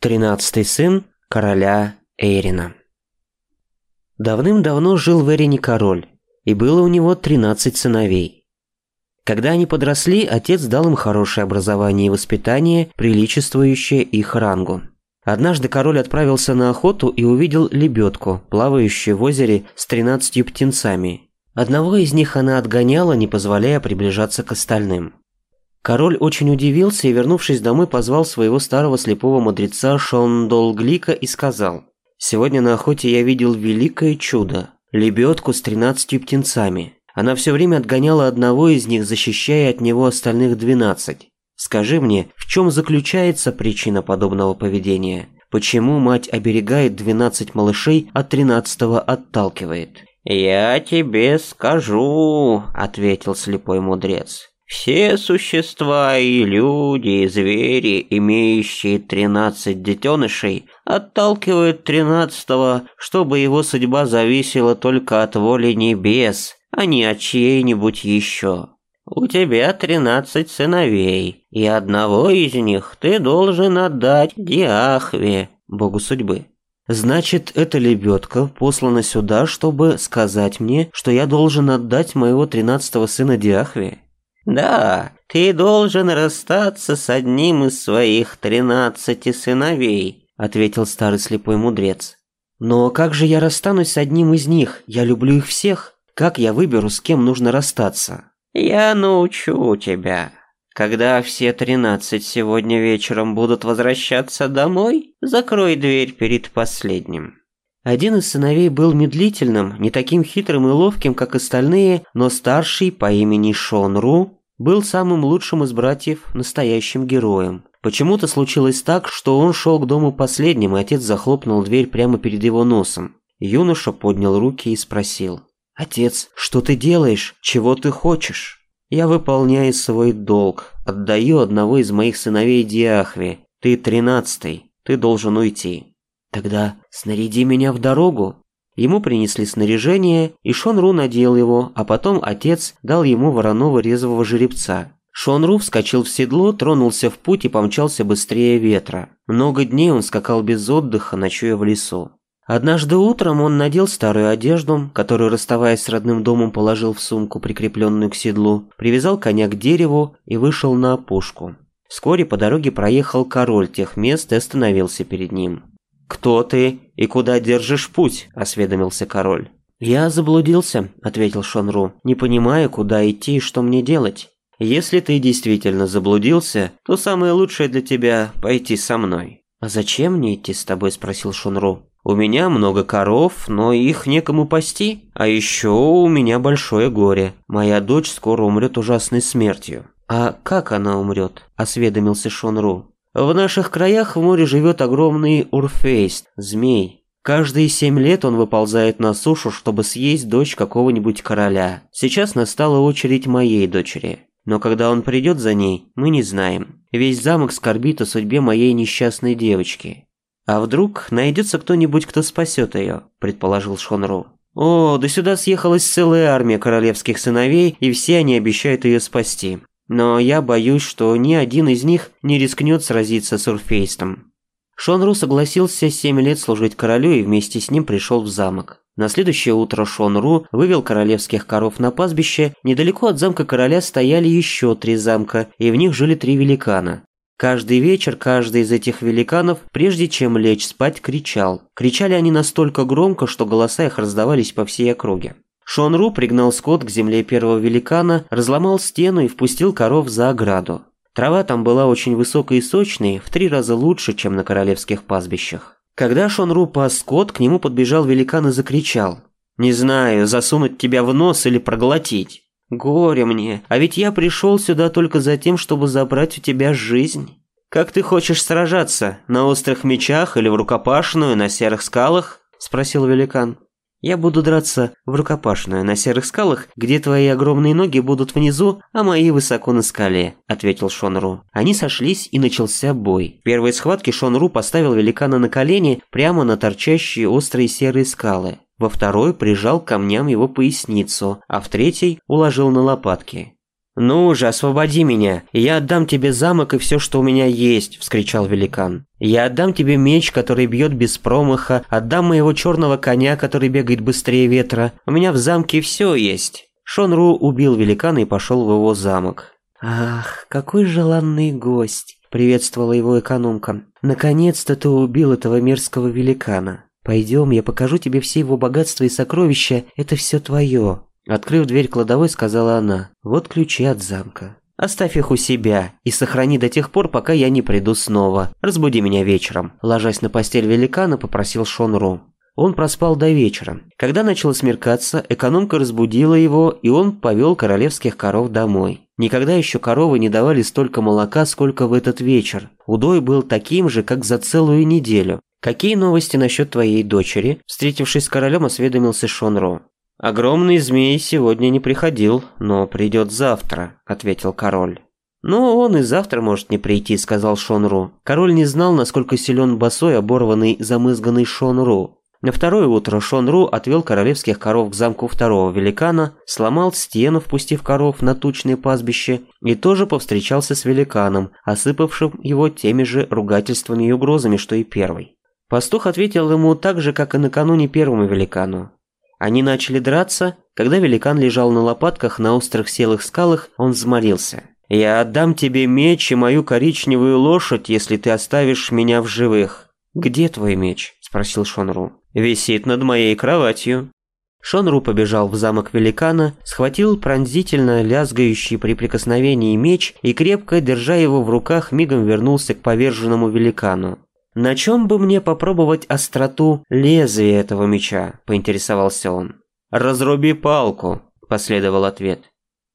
тринадцатый сын короля Эйрина. Давным-давно жил в Эрине король, и было у него 13 сыновей. Когда они подросли, отец дал им хорошее образование и воспитание, приличествующее их рангу. Однажды король отправился на охоту и увидел лебедку, плавающую в озере с 13 птенцами. Одного из них она отгоняла, не позволяя приближаться к остальным. Король очень удивился и, вернувшись домой, позвал своего старого слепого мудреца Шондолглика и сказал, «Сегодня на охоте я видел великое чудо – лебедку с тринадцатью птенцами. Она все время отгоняла одного из них, защищая от него остальных двенадцать. Скажи мне, в чем заключается причина подобного поведения? Почему мать оберегает двенадцать малышей, а тринадцатого отталкивает?» «Я тебе скажу», – ответил слепой мудрец. Все существа и люди, и звери, имеющие тринадцать детенышей, отталкивают тринадцатого, чтобы его судьба зависела только от воли небес, а не от чьей-нибудь еще. У тебя тринадцать сыновей, и одного из них ты должен отдать Диахве, богу судьбы. Значит, эта лебедка послана сюда, чтобы сказать мне, что я должен отдать моего тринадцатого сына Диахве? Да, ты должен расстаться с одним из своих тринадцати сыновей, ответил старый слепой мудрец. Но как же я расстанусь с одним из них? Я люблю их всех. Как я выберу, с кем нужно расстаться? Я научу тебя. Когда все тринадцать сегодня вечером будут возвращаться домой, закрой дверь перед последним. Один из сыновей был медлительным, не таким хитрым и ловким, как остальные, но старший по имени Шонру был самым лучшим из братьев, настоящим героем. Почему-то случилось так, что он шел к дому последним, и отец захлопнул дверь прямо перед его носом. Юноша поднял руки и спросил. «Отец, что ты делаешь? Чего ты хочешь?» «Я выполняю свой долг. Отдаю одного из моих сыновей Диахве. Ты тринадцатый. Ты должен уйти». «Тогда снаряди меня в дорогу», Ему принесли снаряжение, и Шонру надел его, а потом отец дал ему вороного резвого жеребца. Шонру вскочил в седло, тронулся в путь и помчался быстрее ветра. Много дней он скакал без отдыха, ночуя в лесу. Однажды утром он надел старую одежду, которую, расставаясь с родным домом, положил в сумку, прикрепленную к седлу, привязал коня к дереву и вышел на опушку. Вскоре по дороге проехал король тех мест и остановился перед ним. «Кто ты и куда держишь путь?» – осведомился король. «Я заблудился», – ответил Шонру, – «не понимая, куда идти и что мне делать. Если ты действительно заблудился, то самое лучшее для тебя – пойти со мной». «А зачем мне идти с тобой?» – спросил Шонру. «У меня много коров, но их некому пасти. А еще у меня большое горе. Моя дочь скоро умрет ужасной смертью». «А как она умрет?» – осведомился Шонру. В наших краях в море живет огромный урфейст, змей. Каждые семь лет он выползает на сушу, чтобы съесть дочь какого-нибудь короля. Сейчас настала очередь моей дочери. Но когда он придет за ней, мы не знаем. Весь замок скорбит о судьбе моей несчастной девочки. А вдруг найдется кто-нибудь, кто спасет ее, предположил Шонру. О, да сюда съехалась целая армия королевских сыновей, и все они обещают ее спасти. Но я боюсь, что ни один из них не рискнет сразиться с Урфейстом. Шонру согласился семь лет служить королю и вместе с ним пришел в замок. На следующее утро Шонру вывел королевских коров на пастбище, недалеко от замка короля стояли еще три замка, и в них жили три великана. Каждый вечер каждый из этих великанов, прежде чем лечь спать, кричал. Кричали они настолько громко, что голоса их раздавались по всей округе. Шонру пригнал скот к земле первого великана, разломал стену и впустил коров за ограду. Трава там была очень высокой и сочной, в три раза лучше, чем на королевских пастбищах. Когда Шонру пас скот, к нему подбежал великан и закричал. «Не знаю, засунуть тебя в нос или проглотить». «Горе мне, а ведь я пришел сюда только за тем, чтобы забрать у тебя жизнь». «Как ты хочешь сражаться? На острых мечах или в рукопашную, на серых скалах?» – спросил великан. Я буду драться в рукопашную на серых скалах, где твои огромные ноги будут внизу, а мои высоко на скале», – ответил Шонру. Они сошлись и начался бой. В первой схватке Шонру поставил великана на колени прямо на торчащие острые серые скалы. Во второй прижал камням его поясницу, а в третьей уложил на лопатки. «Ну же, освободи меня! Я отдам тебе замок и все, что у меня есть!» – вскричал великан. «Я отдам тебе меч, который бьет без промаха, отдам моего черного коня, который бегает быстрее ветра. У меня в замке все есть!» Шонру убил великана и пошел в его замок. «Ах, какой желанный гость!» – приветствовала его экономка. «Наконец-то ты убил этого мерзкого великана. Пойдем, я покажу тебе все его богатства и сокровища, это все твое!» Открыв дверь кладовой, сказала она, «Вот ключи от замка. Оставь их у себя и сохрани до тех пор, пока я не приду снова. Разбуди меня вечером», – ложась на постель великана, попросил Шон Ру. Он проспал до вечера. Когда начало смеркаться, экономка разбудила его, и он повел королевских коров домой. Никогда еще коровы не давали столько молока, сколько в этот вечер. Удой был таким же, как за целую неделю. «Какие новости насчет твоей дочери?» Встретившись с королем, осведомился Шон Ро. «Огромный змей сегодня не приходил, но придет завтра», — ответил король. «Но он и завтра может не прийти», — сказал Шонру. Король не знал, насколько силен босой оборванный, замызганный Шонру. На второе утро Шонру отвел королевских коров к замку второго великана, сломал стену, впустив коров на тучное пастбище, и тоже повстречался с великаном, осыпавшим его теми же ругательствами и угрозами, что и первый. Пастух ответил ему так же, как и накануне первому великану. Они начали драться, когда великан лежал на лопатках на острых селых скалах, он взмолился. «Я отдам тебе меч и мою коричневую лошадь, если ты оставишь меня в живых». «Где твой меч?» – спросил Шонру. «Висит над моей кроватью». Шонру побежал в замок великана, схватил пронзительно лязгающий при прикосновении меч и, крепко держа его в руках, мигом вернулся к поверженному великану. На чем бы мне попробовать остроту лезвия этого меча, поинтересовался он. Разруби палку, последовал ответ.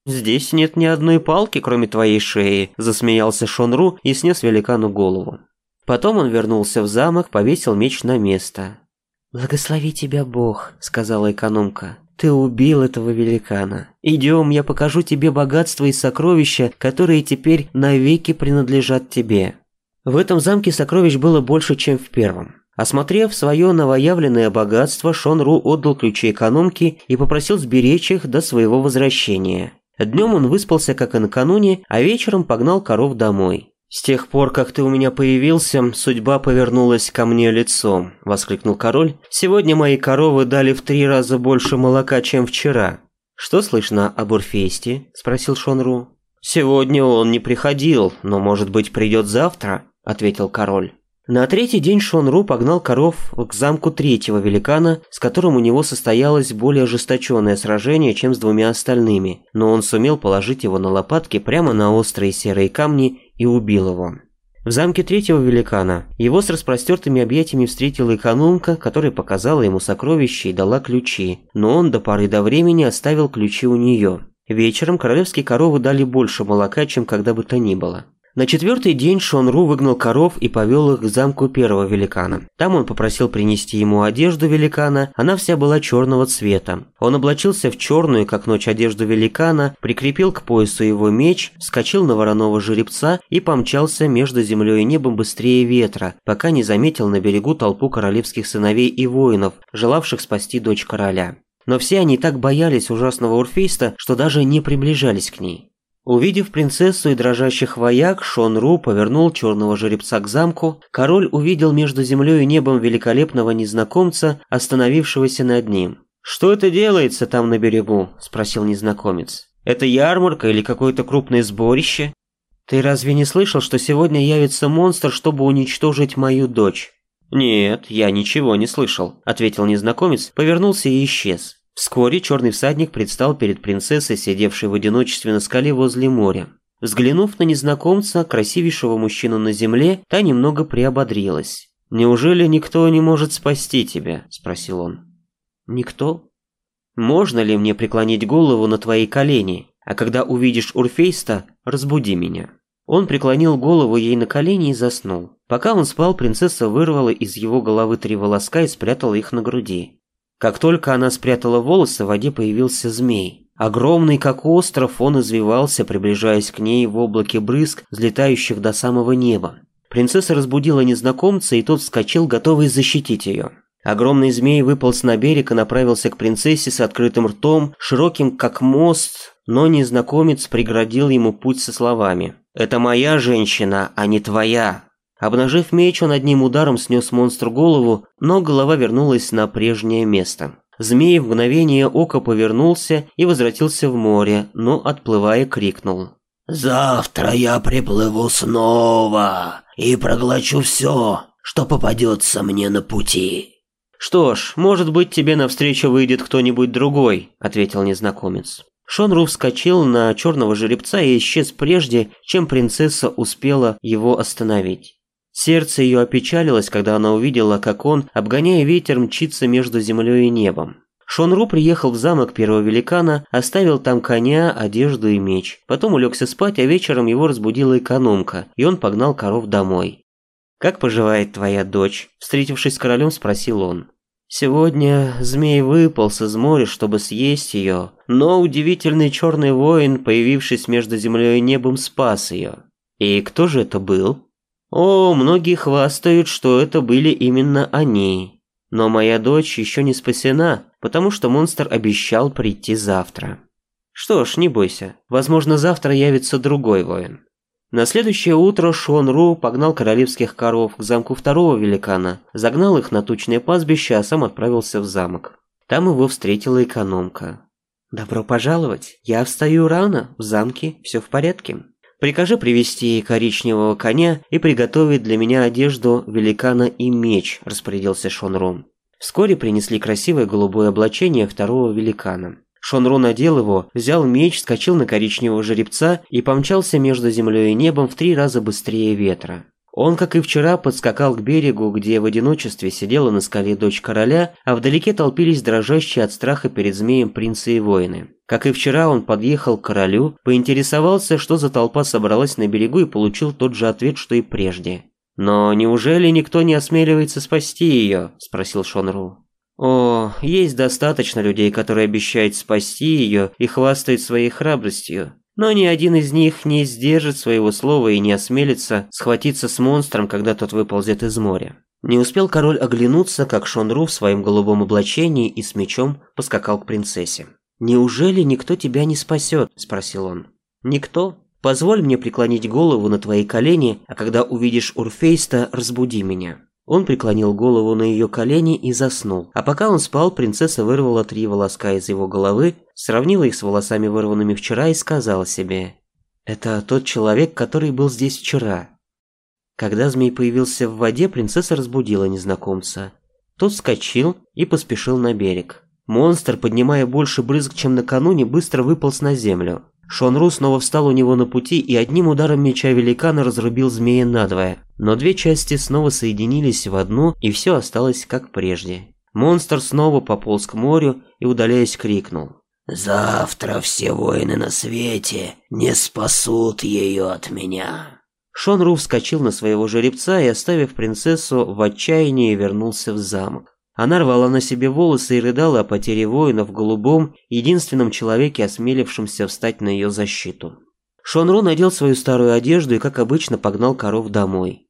«Здесь нет ни одной палки, кроме твоей шеи», – засмеялся Шонру и снес великану голову. Потом он вернулся в замок, повесил меч на место. «Благослови тебя Бог», – сказала экономка. «Ты убил этого великана. Идем, я покажу тебе богатство и сокровища, которые теперь навеки принадлежат тебе». В этом замке сокровищ было больше, чем в первом. Осмотрев свое новоявленное богатство, Шон Ру отдал ключи экономки и попросил сберечь их до своего возвращения. Днем он выспался, как и накануне, а вечером погнал коров домой. «С тех пор, как ты у меня появился, судьба повернулась ко мне лицом», – воскликнул король. «Сегодня мои коровы дали в три раза больше молока, чем вчера». «Что слышно об Урфесте?» – спросил Шонру. «Сегодня он не приходил, но, может быть, придет завтра», — ответил король. На третий день Шонру погнал коров к замку третьего великана, с которым у него состоялось более ожесточенное сражение, чем с двумя остальными, но он сумел положить его на лопатки прямо на острые серые камни и убил его. В замке третьего великана его с распростертыми объятиями встретила экономка, которая показала ему сокровища и дала ключи, но он до поры до времени оставил ключи у нее. Вечером королевские коровы дали больше молока, чем когда бы то ни было. На четвертый день Шонру выгнал коров и повел их к замку первого великана. Там он попросил принести ему одежду великана, она вся была черного цвета. Он облачился в черную, как ночь, одежду великана, прикрепил к поясу его меч, вскочил на вороного жеребца и помчался между землей и небом быстрее ветра, пока не заметил на берегу толпу королевских сыновей и воинов, желавших спасти дочь короля. Но все они так боялись ужасного Урфейста, что даже не приближались к ней. Увидев принцессу и дрожащих вояк, Шон Ру повернул черного жеребца к замку. Король увидел между землей и небом великолепного незнакомца, остановившегося над ним. «Что это делается там на берегу?» – спросил незнакомец. «Это ярмарка или какое-то крупное сборище?» «Ты разве не слышал, что сегодня явится монстр, чтобы уничтожить мою дочь?» «Нет, я ничего не слышал», – ответил незнакомец, повернулся и исчез. Вскоре черный всадник предстал перед принцессой, сидевшей в одиночестве на скале возле моря. Взглянув на незнакомца, красивейшего мужчину на земле, та немного приободрилась. «Неужели никто не может спасти тебя?» – спросил он. «Никто?» «Можно ли мне преклонить голову на твои колени? А когда увидишь Урфейста, разбуди меня». Он преклонил голову ей на колени и заснул. Пока он спал, принцесса вырвала из его головы три волоска и спрятала их на груди. Как только она спрятала волосы, в воде появился змей. Огромный, как остров, он извивался, приближаясь к ней в облаке брызг, взлетающих до самого неба. Принцесса разбудила незнакомца, и тот вскочил, готовый защитить ее. Огромный змей выполз на берег и направился к принцессе с открытым ртом, широким как мост, но незнакомец преградил ему путь со словами. «Это моя женщина, а не твоя. Обнажив меч, он одним ударом снес монстру голову, но голова вернулась на прежнее место. Змей в мгновение ока повернулся и возвратился в море, но, отплывая, крикнул. «Завтра я приплыву снова и проглочу все, что попадется мне на пути». «Что ж, может быть, тебе навстречу выйдет кто-нибудь другой», – ответил незнакомец. Шонру вскочил на черного жеребца и исчез прежде, чем принцесса успела его остановить. Сердце ее опечалилось, когда она увидела, как он, обгоняя ветер, мчится между землей и небом. Шонру приехал в замок первого великана, оставил там коня, одежду и меч. Потом улегся спать, а вечером его разбудила экономка, и он погнал коров домой. «Как поживает твоя дочь?» – встретившись с королем, спросил он. Сегодня змей выполз из моря, чтобы съесть ее, но удивительный черный воин, появившись между землей и небом, спас ее. И кто же это был? О, многие хвастают, что это были именно они. Но моя дочь еще не спасена, потому что монстр обещал прийти завтра. Что ж, не бойся, возможно завтра явится другой воин. На следующее утро Шон Ру погнал королевских коров к замку второго великана, загнал их на тучное пастбище, а сам отправился в замок. Там его встретила экономка. «Добро пожаловать! Я встаю рано, в замке все в порядке». Прикажи привести коричневого коня и приготовить для меня одежду великана и меч, распорядился Шонрун. Вскоре принесли красивое голубое облачение второго великана. Шонру надел его, взял меч, скочил на коричневого жеребца и помчался между землей и небом в три раза быстрее ветра. Он, как и вчера, подскакал к берегу, где в одиночестве сидела на скале дочь короля, а вдалеке толпились дрожащие от страха перед змеем принцы и воины. Как и вчера, он подъехал к королю, поинтересовался, что за толпа собралась на берегу и получил тот же ответ, что и прежде. «Но неужели никто не осмеливается спасти ее?» – спросил Шонру. «О, есть достаточно людей, которые обещают спасти ее и хвастают своей храбростью но ни один из них не сдержит своего слова и не осмелится схватиться с монстром, когда тот выползет из моря. Не успел король оглянуться, как Шонру в своем голубом облачении и с мечом поскакал к принцессе. «Неужели никто тебя не спасет?» – спросил он. «Никто? Позволь мне преклонить голову на твои колени, а когда увидишь Урфейста, разбуди меня». Он преклонил голову на ее колени и заснул. А пока он спал, принцесса вырвала три волоска из его головы, сравнила их с волосами, вырванными вчера, и сказала себе «Это тот человек, который был здесь вчера». Когда змей появился в воде, принцесса разбудила незнакомца. Тот вскочил и поспешил на берег. Монстр, поднимая больше брызг, чем накануне, быстро выполз на землю. Шонру снова встал у него на пути и одним ударом меча великана разрубил змея надвое, но две части снова соединились в одну и все осталось как прежде. Монстр снова пополз к морю и, удаляясь, крикнул. «Завтра все воины на свете не спасут ее от меня!» Шонру вскочил на своего жеребца и, оставив принцессу, в отчаянии вернулся в замок. Она рвала на себе волосы и рыдала о потере воина в голубом, единственном человеке, осмелившемся встать на ее защиту. Шонру надел свою старую одежду и, как обычно, погнал коров домой.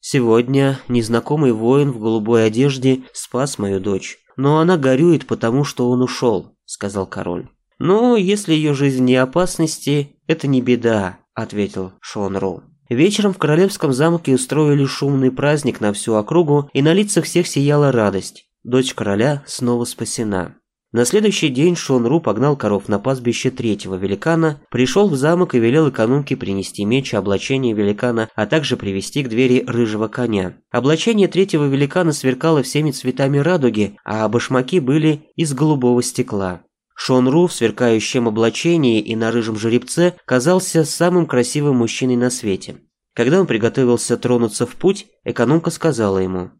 Сегодня незнакомый воин в голубой одежде спас мою дочь. Но она горюет, потому что он ушел, сказал король. Ну, если ее жизнь не опасности, это не беда, ответил Шонру. Вечером в королевском замке устроили шумный праздник на всю округу, и на лицах всех сияла радость. Дочь короля снова спасена. На следующий день Шонру погнал коров на пастбище третьего великана, пришел в замок и велел экономке принести меч и облачение великана, а также привести к двери рыжего коня. Облачение третьего великана сверкало всеми цветами радуги, а башмаки были из голубого стекла. Шонру в сверкающем облачении и на рыжем жеребце казался самым красивым мужчиной на свете. Когда он приготовился тронуться в путь, экономка сказала ему.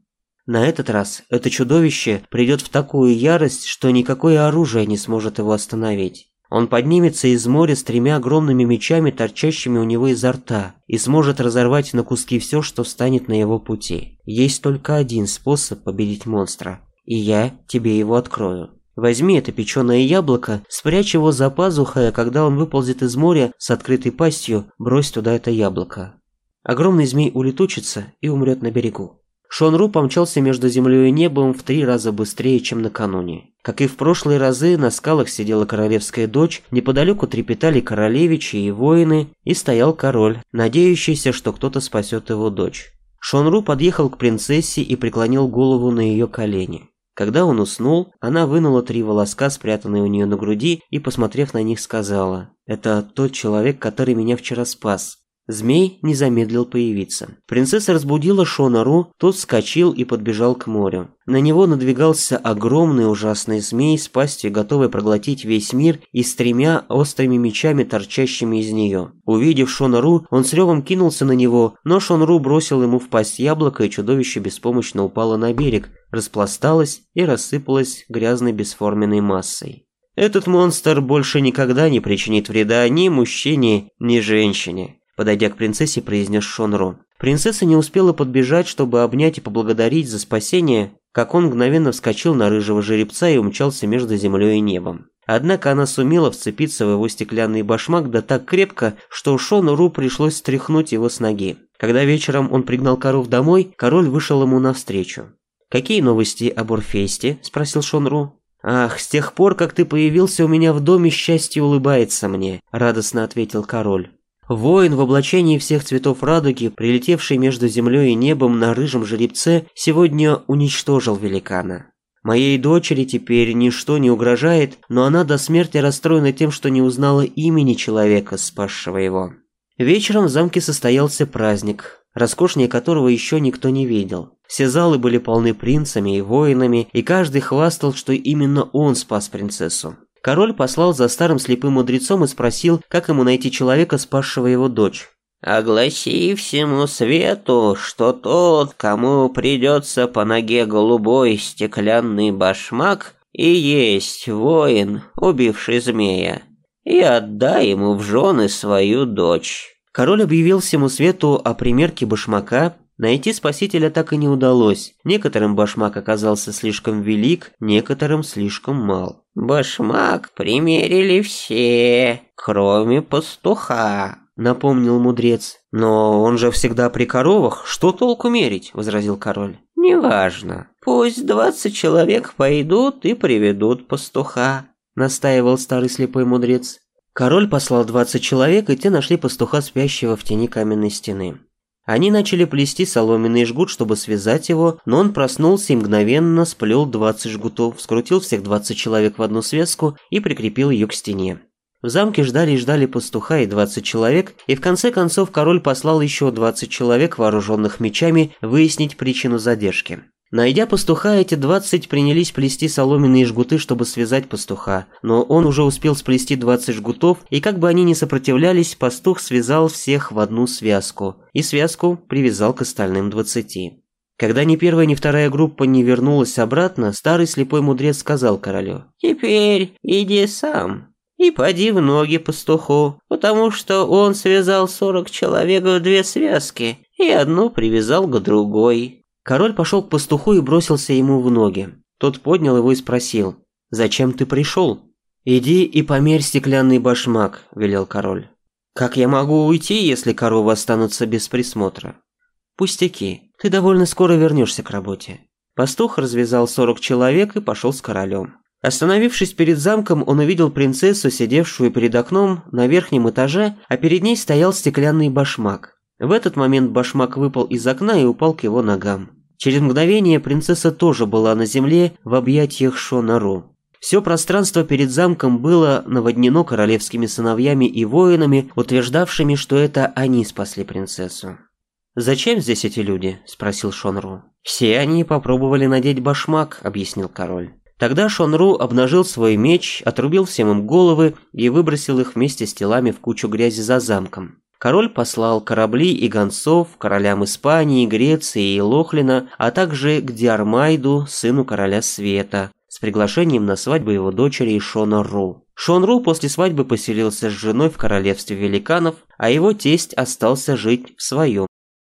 «На этот раз это чудовище придет в такую ярость, что никакое оружие не сможет его остановить. Он поднимется из моря с тремя огромными мечами, торчащими у него изо рта, и сможет разорвать на куски все, что встанет на его пути. Есть только один способ победить монстра, и я тебе его открою». Возьми это печеное яблоко, спрячь его за пазухой, а когда он выползет из моря с открытой пастью, брось туда это яблоко. Огромный змей улетучится и умрет на берегу. Шонру помчался между землей и небом в три раза быстрее, чем накануне. Как и в прошлые разы, на скалах сидела королевская дочь, неподалеку трепетали королевичи и воины, и стоял король, надеющийся, что кто-то спасет его дочь. Шонру подъехал к принцессе и преклонил голову на ее колени. Когда он уснул, она вынула три волоска, спрятанные у нее на груди, и, посмотрев на них, сказала, «Это тот человек, который меня вчера спас. Змей не замедлил появиться. Принцесса разбудила Шонару, тот скочил и подбежал к морю. На него надвигался огромный ужасный змей с пастью, готовый проглотить весь мир и с тремя острыми мечами, торчащими из нее. Увидев Шонару, он с ревом кинулся на него, но Шонру бросил ему в пасть яблоко, и чудовище беспомощно упало на берег, распласталось и рассыпалось грязной бесформенной массой. Этот монстр больше никогда не причинит вреда ни мужчине, ни женщине подойдя к принцессе, произнес Шонро. Принцесса не успела подбежать, чтобы обнять и поблагодарить за спасение, как он мгновенно вскочил на рыжего жеребца и умчался между землей и небом. Однако она сумела вцепиться в его стеклянный башмак да так крепко, что Шонру пришлось стряхнуть его с ноги. Когда вечером он пригнал коров домой, король вышел ему навстречу. «Какие новости об Орфесте?» – спросил Шонру. «Ах, с тех пор, как ты появился у меня в доме, счастье улыбается мне», – радостно ответил король. Воин в облачении всех цветов радуги, прилетевший между землей и небом на рыжем жеребце, сегодня уничтожил великана. Моей дочери теперь ничто не угрожает, но она до смерти расстроена тем, что не узнала имени человека, спасшего его. Вечером в замке состоялся праздник, роскошнее которого еще никто не видел. Все залы были полны принцами и воинами, и каждый хвастал, что именно он спас принцессу король послал за старым слепым мудрецом и спросил, как ему найти человека, спасшего его дочь. «Огласи всему свету, что тот, кому придется по ноге голубой стеклянный башмак, и есть воин, убивший змея, и отдай ему в жены свою дочь». Король объявил всему свету о примерке башмака, Найти спасителя так и не удалось. Некоторым башмак оказался слишком велик, некоторым слишком мал. «Башмак примерили все, кроме пастуха», — напомнил мудрец. «Но он же всегда при коровах, что толку мерить?» – возразил король. «Неважно. Пусть двадцать человек пойдут и приведут пастуха», – настаивал старый слепой мудрец. Король послал двадцать человек, и те нашли пастуха, спящего в тени каменной стены. Они начали плести соломенный жгут, чтобы связать его, но он проснулся и мгновенно сплел 20 жгутов, скрутил всех 20 человек в одну связку и прикрепил ее к стене. В замке ждали и ждали пастуха и 20 человек, и в конце концов король послал еще 20 человек, вооруженных мечами, выяснить причину задержки. Найдя пастуха, эти двадцать принялись плести соломенные жгуты, чтобы связать пастуха, но он уже успел сплести двадцать жгутов, и как бы они ни сопротивлялись, пастух связал всех в одну связку, и связку привязал к остальным двадцати. Когда ни первая, ни вторая группа не вернулась обратно, старый слепой мудрец сказал королю, «Теперь иди сам, и поди в ноги пастуху, потому что он связал сорок человек в две связки и одну привязал к другой. Король пошел к пастуху и бросился ему в ноги. Тот поднял его и спросил, «Зачем ты пришел?» «Иди и померь стеклянный башмак», – велел король. «Как я могу уйти, если коровы останутся без присмотра?» «Пустяки, ты довольно скоро вернешься к работе». Пастух развязал 40 человек и пошел с королем. Остановившись перед замком, он увидел принцессу, сидевшую перед окном на верхнем этаже, а перед ней стоял стеклянный башмак. В этот момент башмак выпал из окна и упал к его ногам. Через мгновение принцесса тоже была на земле в объятиях Шонаро. Все пространство перед замком было наводнено королевскими сыновьями и воинами, утверждавшими, что это они спасли принцессу. «Зачем здесь эти люди?» – спросил Шонру. «Все они попробовали надеть башмак», – объяснил король. Тогда Шонру обнажил свой меч, отрубил всем им головы и выбросил их вместе с телами в кучу грязи за замком. Король послал корабли и гонцов королям Испании, Греции и Лохлина, а также к Диармайду, сыну короля Света, с приглашением на свадьбу его дочери Шона Ру. Шон Ру после свадьбы поселился с женой в королевстве великанов, а его тесть остался жить в своем